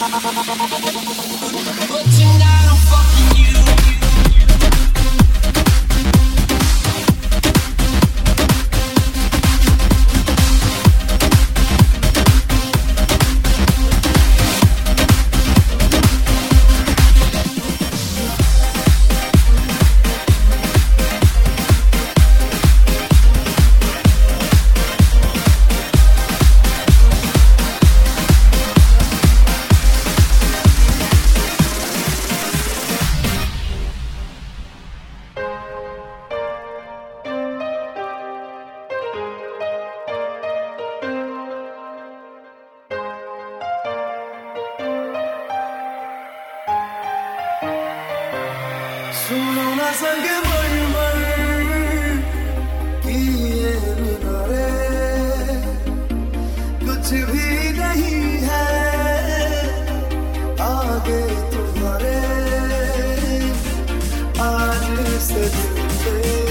But tonight I'm fucking संग मर मर रे कुछ भी नहीं है आगे तुम्हारे। आज से दिल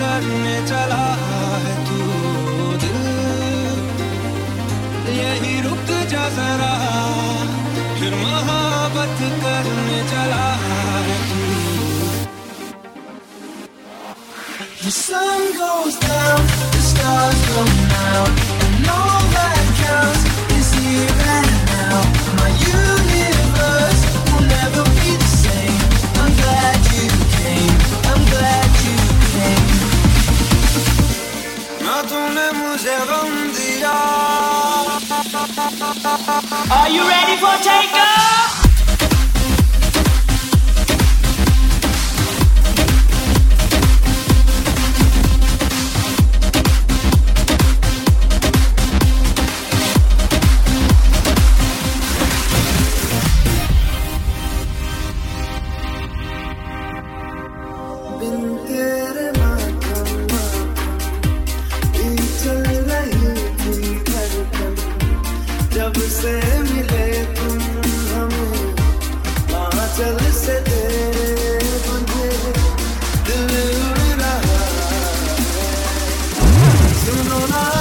करने चला है तू दिल यही रुक जा जरा फिर महाबत करने चला है तू The sun goes down, the stars go out. Are you ready for takeoff? Mama.